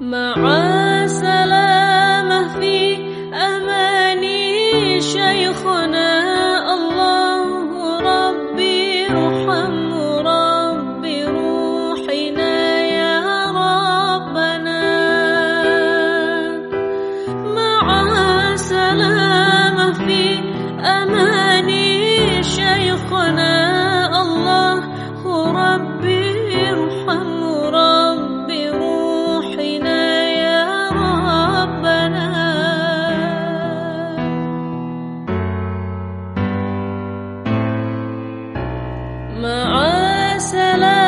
مع سلامة في أماني شيخنا salam.